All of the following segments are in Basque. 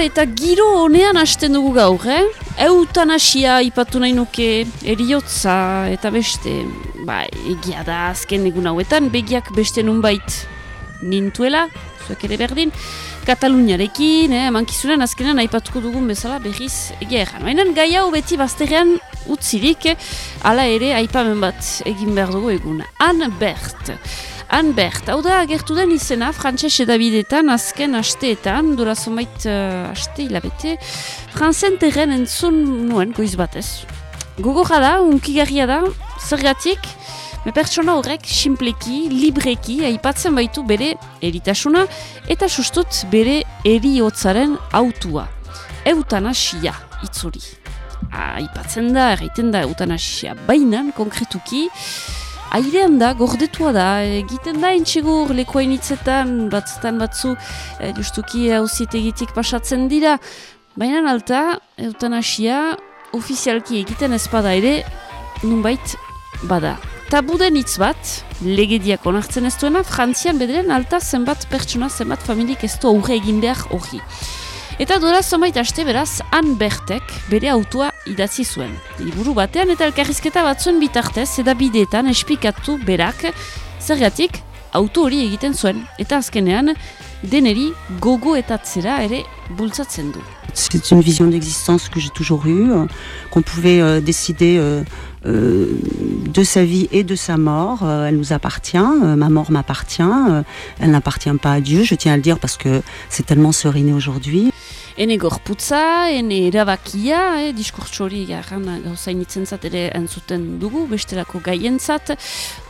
Are, eta giro honean hasten dugu gaur, eh? Eutanasia ipatu nahi nuke, eriotza eta beste, ba, egia da azken egun hauetan, begiak beste nunbait nintuela, zuek ere berdin, Kataluniarekin, eh, mankizunen azkenean aipatuko dugun bezala berriz egia erran. Baina gai hau beti bazterrean utzirik, ala ere aipamen bat egin behar dugu egun. Anne Bert. Anbert, hau da agertu den izena frantses edabidetan azken asteetan, dura zomait uh, aste hilabete, franzen terren entzun nuen goiz batez. Gogorra da, unkigarria da, zergatik, me pertsona horrek simpleki, libreki, aipatzen baitu bere eritasuna eta sustut bere eriotzaren autua. Eutanasia, itzuri. Aipatzen da, erraiten da eutanasia bainan, konkretuki, airean da, gordetua da, egiten da entxegur lekoain hitzetan, batzutan batzu, e, justuki hausietegitik pasatzen dira, baina alta, eutanasia, ofizialki egiten ezpada ere, nunbait bada. Tabuden hitz bat, legediak onartzen ez duena, frantzian bederen alta zenbat pertsona, zenbat familik ez du aurre egin behar hori. Eta dora zomait aste beraz, han bertek bere autua idatzi zuen. Liburu batean eta elkarrizketa batzuen bitartez eta bideetan espikatu berak zergatik auto hori egiten zuen. Eta azkenean deneri gogo eta zera ere bultzatzen du. C'est une vision d'existence que j'ai toujours eue, euh, qu'on pouvait euh, décider euh, euh, de sa vie et de sa mort. Euh, elle nous appartient, euh, ma mort m'appartient, elle n'appartient pas à Dieu, je tiens à le dire parce que c'est tellement seriné aujourd'hui. Ene gorputza, ene erabakia, eh, diskurtso hori garran gauzainitzen zat ere entzuten dugu, bestelako gaientzat,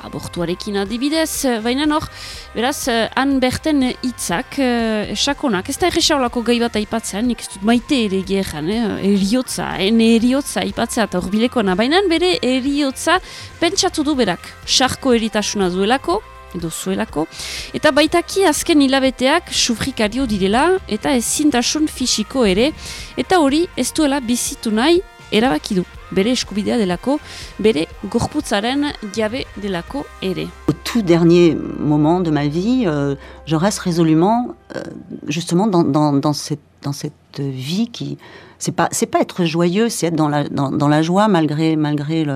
abortuarekin adibidez, baina hor, beraz, han berten hitzak eh, sakonak, ez da erresaulako gai bat aipatzen, nik ez dut maite ere gehan, eh, eriotza, ene eriotza aipatzea eta horbilekona, baina bere eriotza pentsatu du berak, sarko eritasuna duelako, edo zuelako. Eta baitaki azken hilabeteak sufrikario direla eta ezintasun fisiko ere. Eta hori ez duela bizitu nahi erabaki du. Bere eskubidea delako, bere gorputzaren jabe delako ere. Au tout dernier moment de ma vie, euh, je reste résolument euh, justement dans, dans, dans, cette, dans cette vie qui... C'est pas, pas être joyeux, c'est être dans la, dans, dans la joie malgré, malgré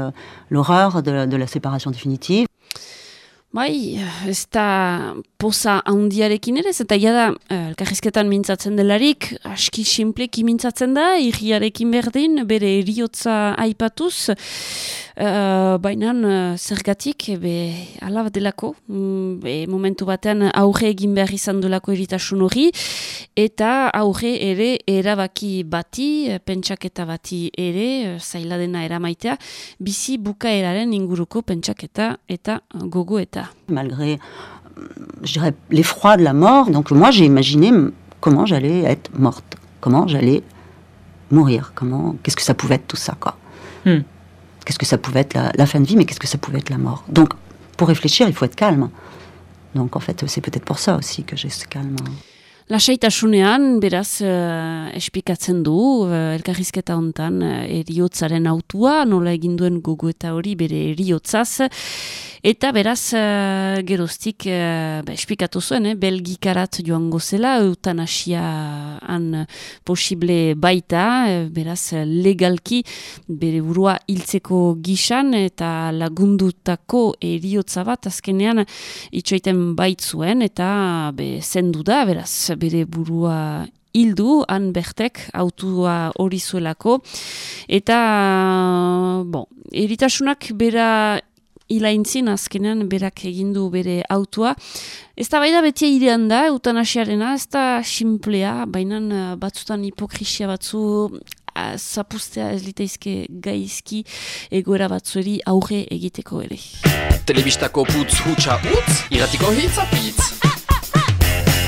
l'horreur de, de la séparation définitive. Bai, ez da poza handiarekin ere, eta ia da, elkarrizketan mintzatzen delarik, aski simpleki mintzatzen da, irriarekin berdin, bere eriotza aipatuz, uh, baina zergatik, be, ala delako, be, momentu batean aurre egin behar izan delako eritasun hori, eta aurre ere erabaki bati, pentsaketa bati ere, zaila dena eramaitea, bizi bukaeraren inguruko pentsaketa eta gogoeta. Malgré, je dirais, l'effroi de la mort, donc moi j'ai imaginé comment j'allais être morte, comment j'allais mourir, comment, qu'est-ce que ça pouvait être tout ça, quoi. Hmm. Qu'est-ce que ça pouvait être la, la, fin de vie, mais qu'est-ce que ça pouvait être la mort. Donc, pour réfléchir, il faut être calme. Donc, en fait, c'est peut-être pour ça aussi que j'ai ce calme. Lasaitasunean, beraz, uh, espikatzen du, uh, elkarrizketa hontan, uh, eriotzaren autua, nola eginduen gogo eta hori bere eriotzaz, eta beraz, uh, geroztik, uh, ba, espikatu zuen, eh, belgikarat joango zela, eutanasiaan posible baita, beraz, legalki, bere burua hiltzeko gisan, eta lagundutako eriotza bat, azkenean, itxoiten baitzuen, eta be, zendu da, beraz, bere burua hildu, han bertek, autua hori zuelako. Eta, bon, eritasunak bera ilaintzin azkenean berak egindu bere autua. Ez da baida beti idean da, eutanasiarena, ez da simplea, baina batzutan hipokrisia batzu zapustea ez liteizke gaizki egoera batzueri aurre egiteko ere. Telebistako putz hutsa utz, iratiko hitz apitz.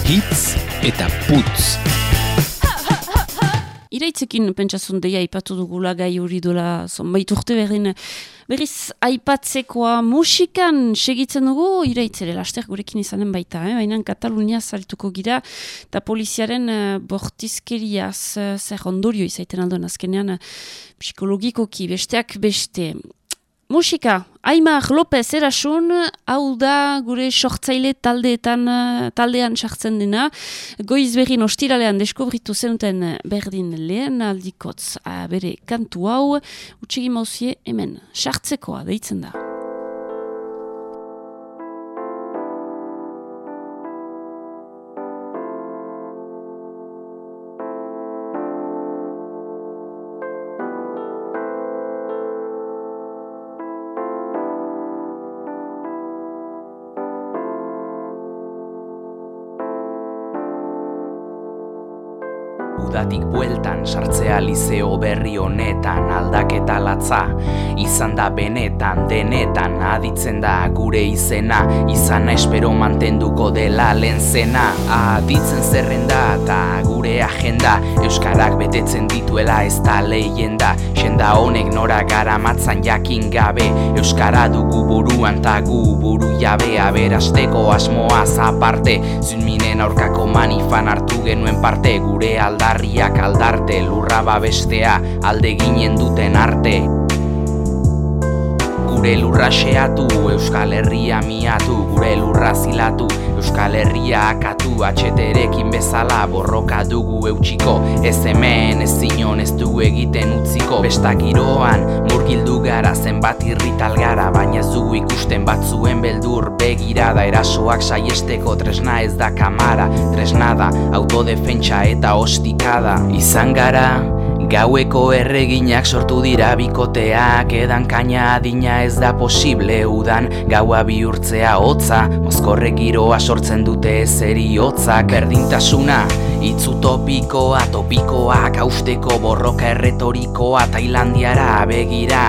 Hitz eta putz. Iraitzekin pentsazun deia aipatu dugula gai hori dola zonbait urte berdin berriz aipatzekoa musikan segitzen dugu iraitzere laster gurekin izanen baita, eh? baina Katalunia zarituko gira eta poliziaren uh, bortizkeriaz uh, zer ondorio izaiten aldoen azkenean uh, psikologikoki besteak beste. Musika, Aimar López erasun, hau da gure sortzaile taldeetan, taldean sartzen dena, goiz berrin ostiralean deskobritu zenuten berdin lehen aldikotz bere kantu hau, utxegi mauzie hemen, sartzekoa deitzen da. Sartzea liceo berri honetan aldaketa latza. Izan da benetan denetan aditzen da gure izena. Izana espero mantenduko dela lehen zena. Aditzen zerrenda eta gure agenda. Euskarak betetzen dituela ez da lehienda senda honek nora gara matzan jakin gabe. Euskara dugu buruan ta gu buru jabe. Aberasteko asmoa zaparte. Zunminen aurkako manifan hartu genuen parte. Gure aldarri herriak lurra babestea alde ginen duten arte Gure lurra xeatu, Euskal Herria miatu, gure lurra zilatu, Euskal Herria akatu, atxeterekin bezala borroka dugu eutxiko, ez hemen, ez zinon, ez dugu egiten utziko, bestak iroan, murgildu gara zenbat irrital gara, baina ez dugu ikusten batzuen beldur, begirada erasoak saiesteko tresna ez da kamara, tresna da, autodefentsa eta ostikada, izan gara, Gaueko erreginak sortu dira bikoteak edan kaina adina ez da posible udan. Gaua bihurtzea hotza mozkorre giroa sortzen dute ezeri hotzak. Berdintasuna itzutopikoa topikoa kausteko borroka erretorikoa Tailandiara begira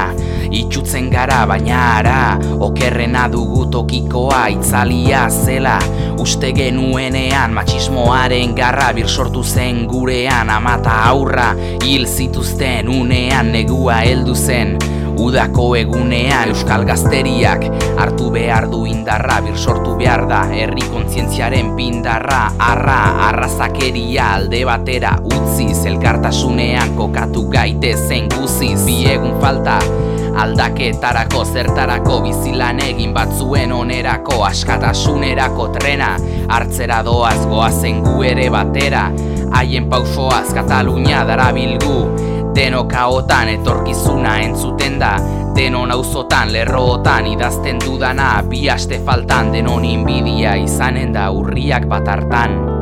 itxutzen gara baina ara okerrena dugu tokikoa itzalia zela. Uste genuenean machismoaren garra bir sortu zen gurean amata aurra hil zituzten unean negua heldu zen. Udako egunean euskal gazteriak hartu behar du indarra bir sortu behar da herri kontzientziaren pindarra arra arrazakeria alde batera utzi zelkartasunean kokatu gaite zen guziz biegun falta aldaketarako zertarako bizilan egin batzuen onerako askatasunerako trena. Hartzera doaz goazen gu ere batera. Haien pausoaz Katalunia darabilgu. Denok haotan etorkizuna entzuten da. Denon auzotan lerrootan idazten dudana. Bi aste faltan denon inbidia izanen da urriak bat hartan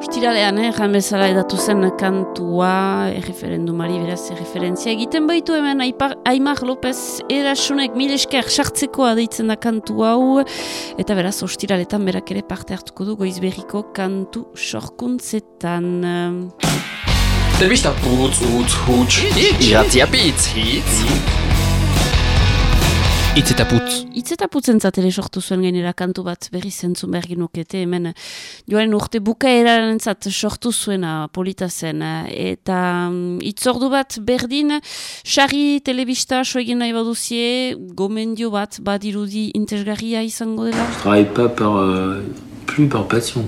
Ostiralean, eh, jan bezala edatu zen kantua, erreferendumari beraz, erreferentzia egiten baitu hemen Aimar López erasunek mil esker sartzekoa deitzen da kantu hau, eta beraz, ostiraletan berak ere parte hartuko du goizberriko kantu sorkuntzetan. Telbista putz, utz, hutz, hitz. Itz eta putz. Itz eta putzen zatele sortu zuen gainera kantu bat berri zentzun behar ginukete, hemen joan urte bukaeraren zat sortu zuena polita zen. Eta um, itzordu bat berdin, xarri telebista so egin nahi baduzie, gomendio bat badirudi intezgarria izango dela? Je pas par, euh, plus par passion.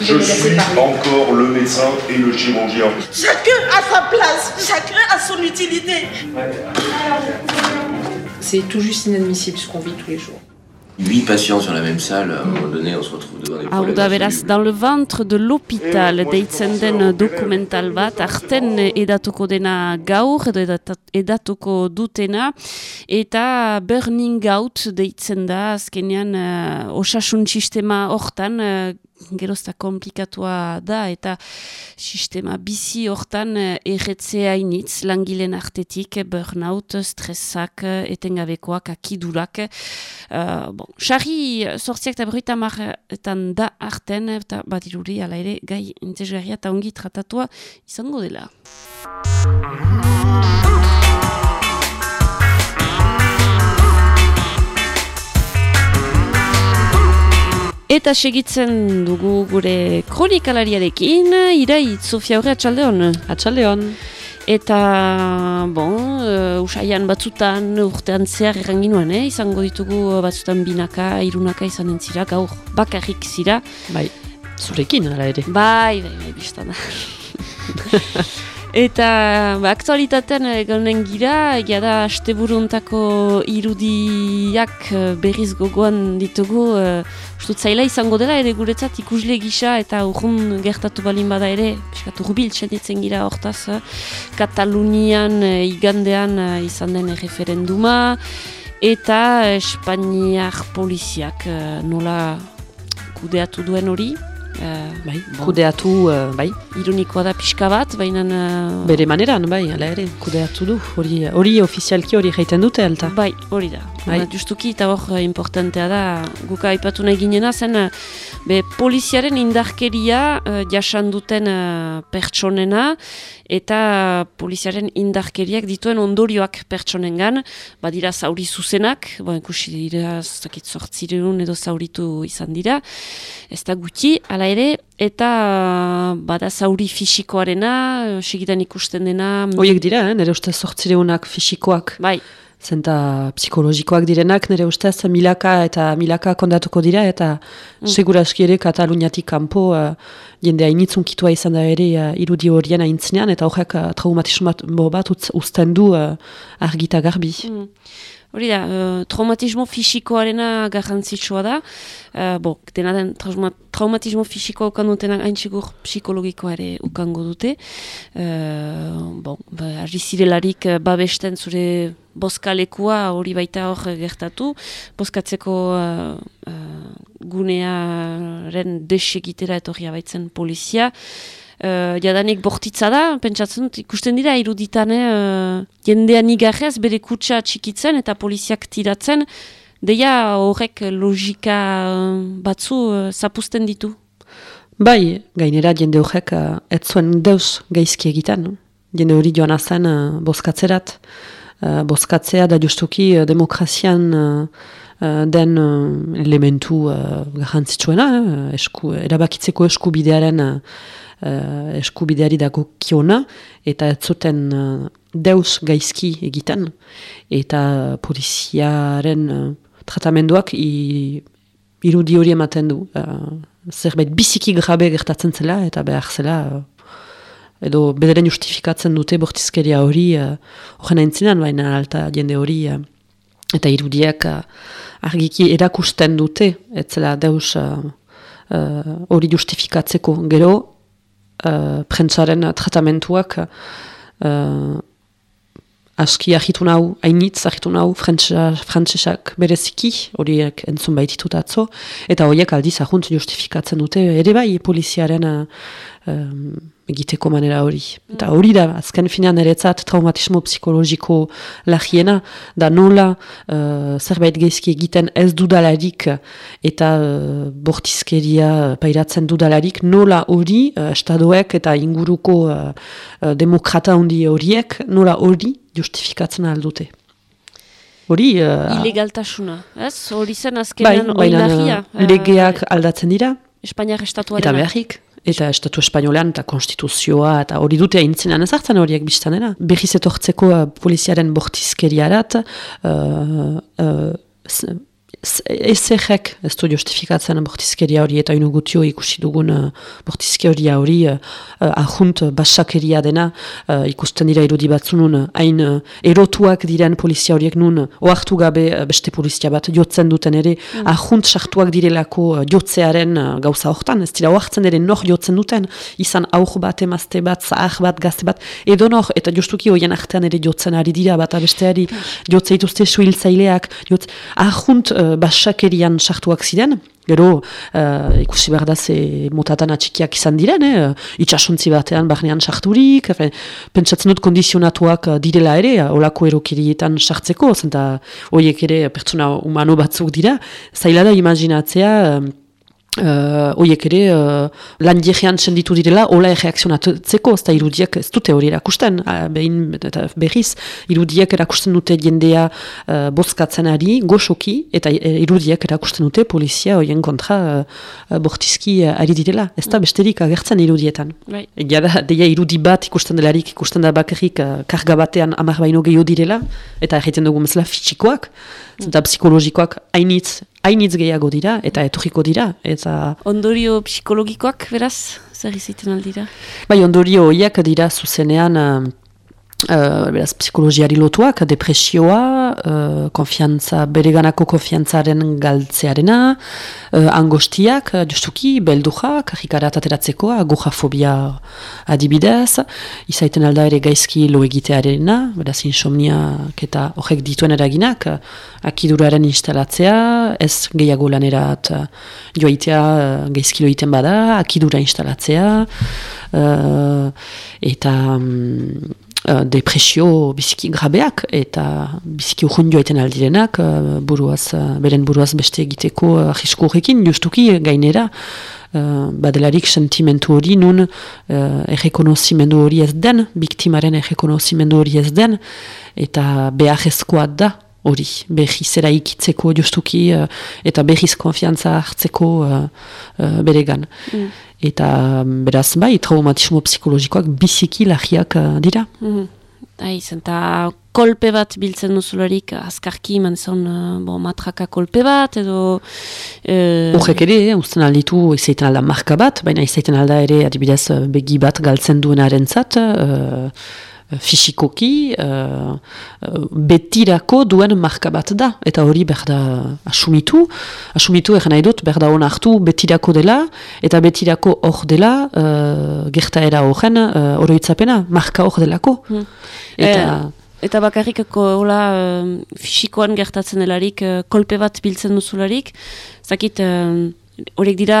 Je suis encore le médecin et le chirurgien. Chacun a sa place, chacun a son utilité. C'est tout juste inadmissible ce qu'on vit tous les jours. Huit patients sur la même salle, à un moment donné, on se retrouve devant des problèmes. Hau da beraz, dans le ventre de l'hôpital deitzen den dokumental bat, arten edatuko dena gaur, edo edatuko dutena, eta burning out deitzen da, azkenean uh, osasun sistema hortan, uh, gerozta komplikatua da eta sistema bizi hortan erretzea initz langilen artetik burnout, stressak, etengabekoak, akidurak. Uh, bon, Sarri sortziak eta berroita marretan da arten eta badiruri ala ere gai intezgarria eta ongi tratatua izango dela. Eta segitzen dugu gure kronikalariarekin, irai, Sofia horre atxaldeon. Atxaldeon. Eta, bon, uh, usaian batzutan urtean zehar erranginuen, eh? izango ditugu batzutan binaka, irunaka izan entzira, gaur bakarrik zira. Bai, zurekin, ala ere. Bai, bai, bai, biztana. Eta ba, aktualitatean egonen gira, egia da asteburuntako irudiak eh, berriz gogoan ditugu, uh, zaila izango dela ere guretzat ikusle gisa eta urrun gertatu balin bada ere, piskat urbil txenditzen gira hortaz, uh, Katalunian uh, igandean uh, izan den referenduma, eta Espainiak poliziak uh, nola kudeatu duen hori, Uh, bai, kudeatu, uh, bai. Ironikoa da pixka bat, baina... Uh... Bere maneran, bai, ala ere, kudeatu du. Hori ofizialki hori jaiten dute, alta? Bai, hori da. Bai. Justuki, eta hor importantea da, guka aipatu nahi ginena, zen, be, poliziaren indarkeria uh, jasan duten uh, pertsonena, eta poliziaren indarkeriak dituen ondorioak pertsonengan, badira zauri zuzenak, bo, ikusi dira, zakit sortzireun edo zauritu izan dira, ez da gutxi, ala ere, eta bada zauri fisikoarena, segitan ikusten dena... Oiek dira, eh? nire ustez sortzireunak fisikoak. Bai. Zenta psikologikoak direnak, nire ustez milaka eta milaka kondatuko dira, eta mm. seguraski ere Kataluniatik kanpo uh, jende hainitzun kitua izan da ere uh, irudi horien aintzinean, eta horrek uh, traumatismo bat uzten du uh, argita garbi. Mm. Hori da, uh, traumatismo fisikoarena garrantzitsua da. Uh, bo, dena den trauma, traumatismo fisikoa ukan dutenak hain txigur psikologikoa ere ukango dute. Uh, bon, ba, zirelarik babesten zure boskalekua hori baita hor gertatu. Boskatzeko uh, uh, gunearen desegitera etorri abaitzen polizia uh, jadanik bortitza da, pentsatzen dut, ikusten dira, iruditan, uh, jendean igarrez, bere kutsa txikitzen eta poliziak tiratzen, deia horrek logika batzu uh, zapusten ditu. Bai, gainera jende horrek uh, ez zuen deus gaizki egiten. Jende hori joan azen uh, boskatzerat. Uh, boskatzea da justuki uh, demokrazian uh, den uh, elementu garrantzitsuena, esku, erabakitzeko eskubidearen eskubideari dago kiona, eta ez zuten uh, deus gaizki egiten, eta poliziaren tratamenduak i, irudi hori ematen du. Zerbait biziki grabe gertatzen zela, eta behar zela, edo bederen justifikatzen dute bortizkeria hori, horren uh, aintzinan, baina alta jende hori, eta irudiak uh, argiki erakusten dute, ez zela deus hori uh, justifikatzeko. Gero, uh, prentsaren tratamentuak uh, aski ahitu nahu, hainitz ahitu nahu frantsesak bereziki, horiek entzun baititut atzo, eta horiek aldiz ahunt justifikatzen dute, ere bai poliziaren egiteko manera hori. Eta hori da, azken finean eretzat traumatismo psikologiko lagiena, da nola uh, zerbait geizki egiten ez dudalarik eta uh, bortizkeria pairatzen dudalarik, nola hori uh, estadoek eta inguruko uh, demokrata hundi horiek, nola hori justifikatzen aldute. Hori... Uh, Ilegaltasuna, ez? Hori zen azkenean bai, legeak aldatzen dira. Espainiak estatuaren. Eta beharrik eta estatu espainolean eta konstituzioa eta hori dute aintzinan ezartzen horiek biztanera. Berriz etortzeko uh, poliziaren bortizkeriarat, uh, uh, ezerrek ez du justifikatzen bortizkeria hori eta ino gutio ikusi dugun uh, bortizkeria hori uh, ahunt basakeria dena uh, ikusten dira irudi batzunun hain uh, erotuak diren polizia horiek nun oartu gabe beste polizia bat jotzen duten ere mm. ahunt sartuak direlako uh, jotzearen uh, gauza hortan ez dira oartzen ere nor jotzen duten izan aur bat emazte bat, zahar bat, gazte bat edo nor eta justuki hoien artean ere jotzen ari dira bat abesteari mm. jotzeituzte suhiltzaileak jotz, ahunt basakerian sartuak ziren, gero uh, ikusi behar da ze motatan atxikiak izan diren, eh? itxasuntzi batean barnean sarturik, pentsatzen dut kondizionatuak uh, direla ere, olako erokirietan sartzeko, zenta horiek ere pertsona humano batzuk dira, zaila da imaginatzea, Uh, oiek ere, uh, lan jegean senditu direla, hola erreakzionatzeko, ez da irudiak ez dute hori erakusten, uh, behin eta berriz, irudiak erakusten dute jendea uh, bozkatzen ari, goxoki, eta irudiak erakusten dute polizia hoien kontra uh, bortizki uh, ari direla, ez da besterik agertzen irudietan. Right. Bai. Egia da, deia irudi bat ikusten delarik, ikusten da bakarrik uh, karga batean amar baino gehiago direla, eta egiten dugu mesela fitxikoak, eta psikologikoak hainitz hainitz gehiago dira, eta etorriko dira. Eta... Ondorio psikologikoak, beraz, zer izaiten aldira? Bai, ondorio horiak dira zuzenean, uh, Uh, beraz, psikologiari lotuak, depresioa, uh, konfiantza, bereganako konfiantzaren galtzearena, uh, angostiak, justuki, belduja, karikara ateratzeko, agujafobia adibidez, izaiten alda ere gaizki lo egitearena, beraz, insomniak eta horrek dituen eraginak, akiduraren instalatzea, ez gehiago lanerat joaitea gaizki lo bada, akidura instalatzea, uh, eta... Um, Uh, depresio biziki grabeak eta biziki urrun joaiten aldirenak uh, buruaz, uh, beren buruaz beste egiteko ahisku horrekin justuki gainera badelarik sentimentu hori nun errekonozimendu hori ez den biktimaren errekonozimendu hori ez den eta behar da hori behiz zera ikitzeko justuki uh, eta behiz konfiantza hartzeko uh, uh, beregan. Mm. Eta beraz bai, traumatismo psikologikoak biziki lahiak uh, dira. Mm. Aiz, eta kolpe bat biltzen duzularik azkarki iman zon uh, matraka kolpe bat edo... Uh... Horrek ere, eh, usten alditu izaiten alda marka bat, baina izaiten alda ere adibidez begi bat galtzen duenaren zat, fisikoki uh, betirako duen marka bat da. Eta hori berda asumitu. Asumitu egin nahi dut berda hon hartu betirako dela. Eta betirako hor dela uh, gertaera horren uh, oroitzapena marka hor delako. Hmm. eta Eta bakarrikako hola fisikoan gertatzen delarik, kolpe bat biltzen duzularik, zakit, horiek dira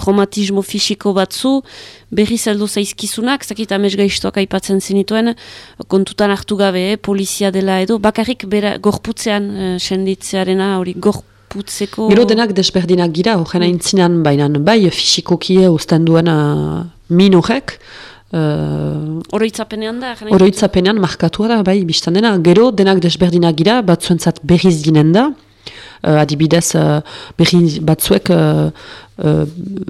traumatismo fisiko batzu, berri zeldu zaizkizunak, zakit amez gaiztoak aipatzen zenituen, kontutan hartu gabe, eh, polizia dela edo, bakarrik bera, gorputzean uh, senditzearena, hori gorputzeko... Gero denak desberdinak gira, horren aintzinan bainan, bai fisikokie usten duen uh, min horrek, Uh, oroitzapenean da? Oroitzapenean markatua da, bai, biztan dena. Gero, denak desberdinak gira, batzuentzat berriz ginen da, adibidez uh, berri batzuek uh, uh,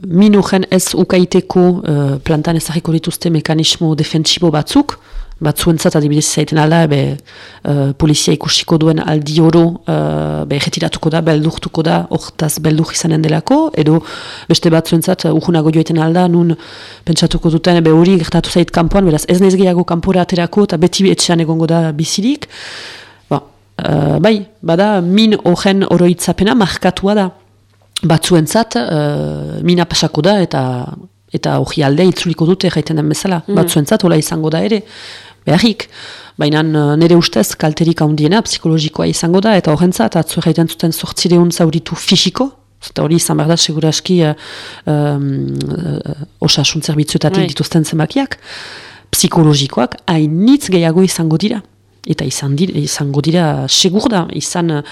minujen ez ukaiteko uh, plantan ezagiko dituzte mekanismo defentsibo batzuk, batzuentzat adibidez zaiten alda, be, uh, polizia ikusiko duen aldi oro uh, retiratuko da, beldurtuko da, hortaz beldur izanen delako, edo beste batzuentzat uh, urgunago joiten alda, nun pentsatuko duten, be hori gertatu zait kanpoan, beraz ez nez gehiago kanpora aterako, eta beti etxean egongo da bizirik, Uh, bai, bada min horren oroitzapena markatua da. Batzuentzat uh, mina pasako da eta eta hori aldea itzuliko dute jaiten den bezala. Mm. Batzuentzat hola izango da ere. Beharrik, baina nire ustez kalterik handiena psikologikoa izango da eta horrentzat atzu jaiten zuten sortzireun zauritu fisiko, eta hori izan behar da seguraski uh, um, uh, osasun zerbitzuetatik bai. dituzten zemakiak, psikologikoak hainitz gehiago izango dira eta izan dira, izango dira segur da, izan uh,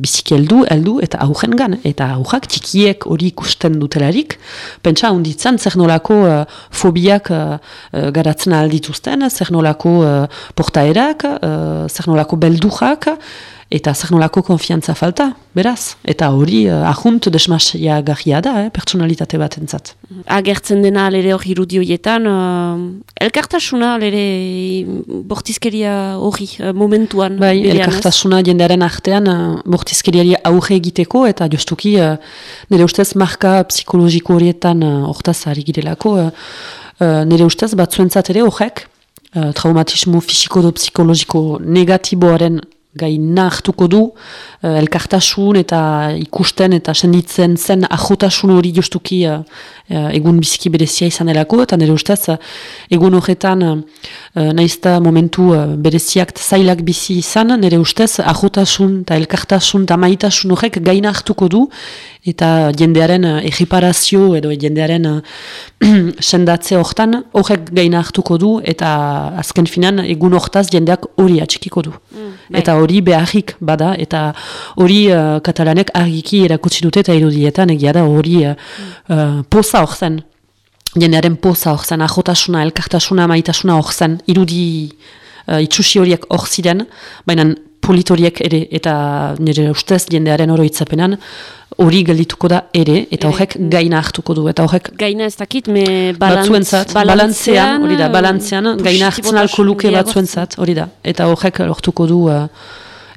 biziki heldu, heldu eta aurren gan, eta aurrak txikiek hori ikusten dutelarik, pentsa hunditzen zer nolako uh, fobiak uh, garatzen aldituzten, zer nolako uh, portaerak, uh, zer nolako beldujak, eta zer nolako konfiantza falta, beraz. Eta hori uh, ahunt desmasia garria da, eh, personalitate bat entzat. Agertzen dena lere hori irudioietan, uh, elkartasuna lere bortizkeria hori uh, momentuan. Bai, elkartasuna jendearen artean uh, bortizkeriari aurre egiteko, eta justuki uh, nire ustez marka psikologiko horietan hortaz uh, ari girelako, uh, uh, nire ustez batzuentzat ere horrek, uh, traumatismo fisiko do psikologiko negatiboaren gaina hartuko du uh, elkartasun eta ikusten eta senditzen zen ajotasun hori justuki uh, egun biziki berezia izan delako eta nire ustez uh, egun horretan uh, nahizta momentu uh, bereziak zailak bizi izan nire ustez ajotasun eta elkartasun eta maitasun horrek gaina hartuko du eta jendearen uh, egiparazio edo jendearen uh, sendatze hortan horrek gaina hartuko du eta azken finan egun hortaz jendeak hori atxikiko du. Mm, bai. eta hori beharrik bada eta hori uh, katalanek argiki erakutsi dute eta irudietan egia da hori uh, uh, poza hor zen. Jendearen poza hor zen, ajotasuna, elkartasuna, maitasuna hor zen, irudi uh, itxusi horiek hor ziren, baina politoriek ere eta nire ustez jendearen oroitzapenan hori geldituko da ere eta horrek gaina hartuko du eta horrek gaina ez dakit me balantz, balantzean hori da balantzean gaina hartzen alko luke batzuentzat hori da eta horrek lortuko du uh,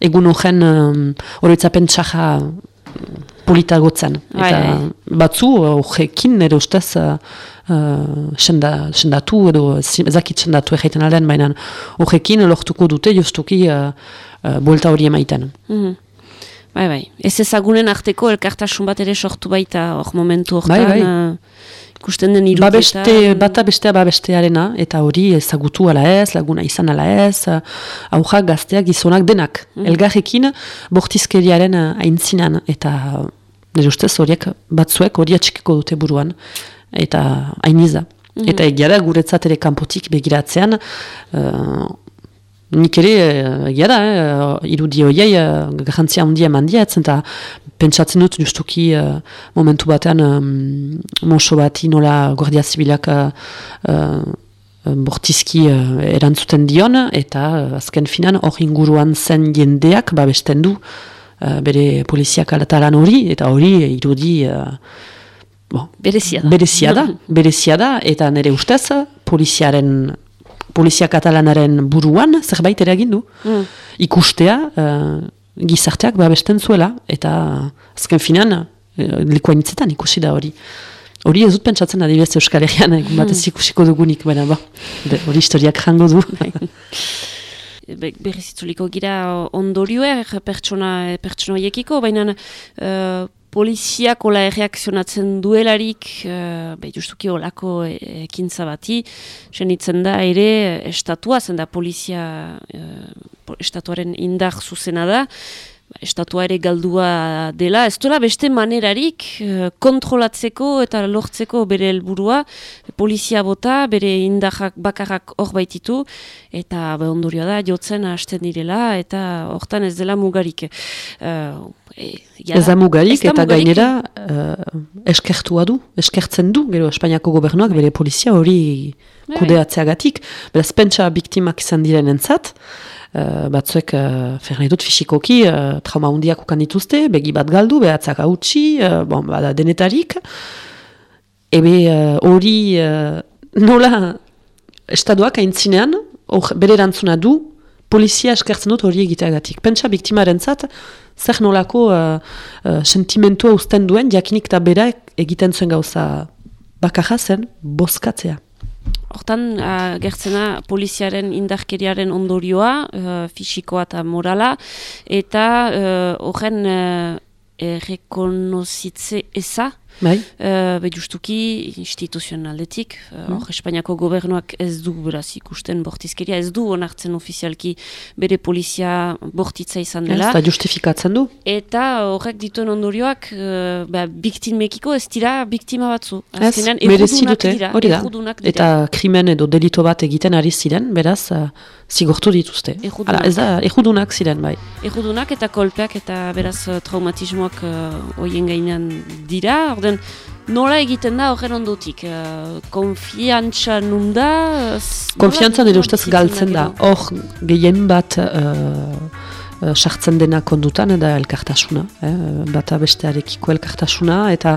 egun horren um, oroitzapen txaja politagotzen. Bai, Eta bai. batzu, horrekin nire ustez uh, uh, senda, sendatu edo ezakit sendatu egiten aldean, baina horrekin lortuko dute justuki uh, uh, buelta hori emaiten. Mhm. Bai, bai. Ez ezagunen arteko elkartasun bat ere sortu baita hor momentu hortan. Bai, bai. eh, ikusten den Ba iruketan. beste, bata bestea ba bestearena, eta hori ezagutu ala ez, laguna izan ala ez, uh, aujak, gazteak, gizonak denak. Elgarrekin bortizkeriaren uh, aintzinan, eta nire ustez horiek batzuek hori atxikiko dute buruan, eta hainiza. Eta egia da guretzat ere kanpotik begiratzean, uh, nik ere uh, egia da, eh, irudi horiei uh, garrantzia handia eman diatzen, eta pentsatzen dut justuki uh, momentu batean um, moso bati nola Guardia Zibilak uh, uh, bortizki uh, erantzuten dion, eta uh, azken finan hor inguruan zen jendeak babesten du uh, bere polizia kalatalan hori, eta hori irudi uh, bon, Berezia da. berezia da, berezia da, eta nire ustez poliziaren polizia katalanaren buruan zerbait ere egin du. Mm. Ikustea uh, gizarteak babesten zuela, eta azken finan uh, likuainitzetan ikusi da hori. Hori ez dut pentsatzen adibidez Euskal Herrian, egun batez ikusiko dugunik, baina ba, hori historiak jango du. Be- berrizitzuliko gira ondorioer pertsona, pertsona horiekiko, baina eh, poliziak ola erreakzionatzen duelarik, uh, be, justuki olako e- ekintza bati, senitzen da ere estatua, zen da polizia, eh, po- estatuaren indar zuzena da, ba, estatua ere galdua dela, ez duela beste manerarik eh, kontrolatzeko eta lortzeko bere helburua polizia bota, bere indarrak bakarrak hor baititu, eta be, ondorioa da, jotzen hasten direla, eta hortan ez dela mugarik. Uh, e, Ez da mugarik, eta gainera uh, eskertua du, eskertzen du, gero Espainiako gobernuak bere polizia hori Bai, bai. kudeatzeagatik. Beraz, pentsa biktimak izan diren entzat, uh, batzuek, uh, fer nahi dut fisikoki, uh, trauma hundiak ukan dituzte, begi bat galdu, behatzak hautsi, uh, bon, bada denetarik, ebe uh, hori uh, nola estaduak aintzinean, bere erantzuna du, polizia eskertzen dut hori egiteagatik. Pentsa biktimaren zat, zer nolako uh, uh, sentimentua uzten duen, jakinik eta bera egiten zuen gauza bakarra zen, bozkatzea. Hortan, uh, gertzena poliziaren indarkeriaren ondorioa, uh, fisikoa eta morala, eta uh, horren uh, errekonozitze eza, Bai? uh, be justuki instituzionaldetik, uh, hor Espainiako gobernuak ez du beraz ikusten bortizkeria, ez du onartzen ofizialki bere polizia bortitza izan Ez dela, da justifikatzen du. eta horrek dituen ondorioak uh, ba, biktimekiko ez dira biktima batzu. Ez, Azkenean, merezi errudunak dute, hori da. Eta krimen edo delito bat egiten ari ziren, beraz, uh, zigortu dituzte. Hala, ez da, errudunak ziren, bai. Ejudunak eta kolpeak eta beraz eh, traumatismoak uh, hoien gainean dira. Orden, nola egiten da horren ondotik? Uh, konfiantza nun da? eh, Konfiantza nire ustez galtzen da. Hor, gehien bat uh, sartzen dena kondutan da elkartasuna. Eh? Bata bestearekiko elkartasuna eta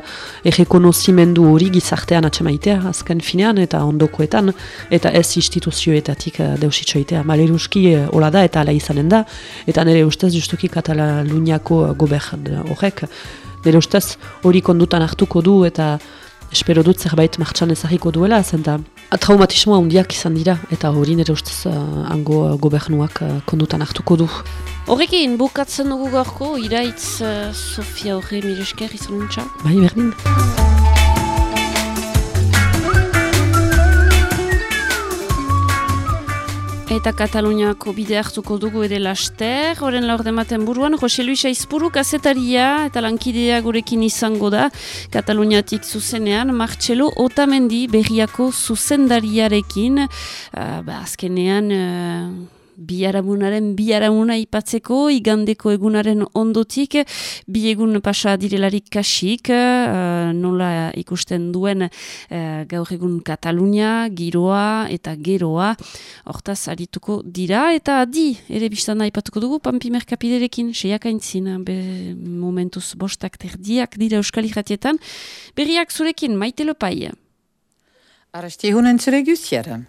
errekonozimendu hori gizartean atxemaitea azken finean eta ondokoetan eta ez instituzioetatik uh, deusitxoitea. Maleruski uh, hola da eta ala izanen da eta nire ustez justuki Kataluniako gobern horrek nire ustez hori kondutan hartuko du eta espero dut zerbait martxan ezagiko duela, zen da traumatismoa handiak izan dira, eta hori nire ustez uh, hango uh, gobernuak uh, kondutan hartuko du. Horrekin, bukatzen dugu gaurko, iraitz uh, Sofia horre miresker izan nuntza. Bai, berdin. Eta Kataluniako bide hartuko dugu ere laster, horren laur dematen buruan, Jose Luis Aizpuru kazetaria eta lankidea gurekin izango da, Kataluniatik zuzenean, Marcelo Otamendi berriako zuzendariarekin, uh, ba, azkenean... Uh, biharamunaren biharamuna ipatzeko, igandeko egunaren ondotik, bi egun pasa direlarik kasik, uh, nola ikusten duen uh, gaur egun Katalunia, giroa eta geroa, hortaz arituko dira, eta adi, ere biztan aipatuko dugu, Pampi Merkapiderekin, seiak aintzin, be, momentuz bostak terdiak dira Euskal Iratietan, berriak zurekin, maite lopai. Arrasti egunen zure guztiara.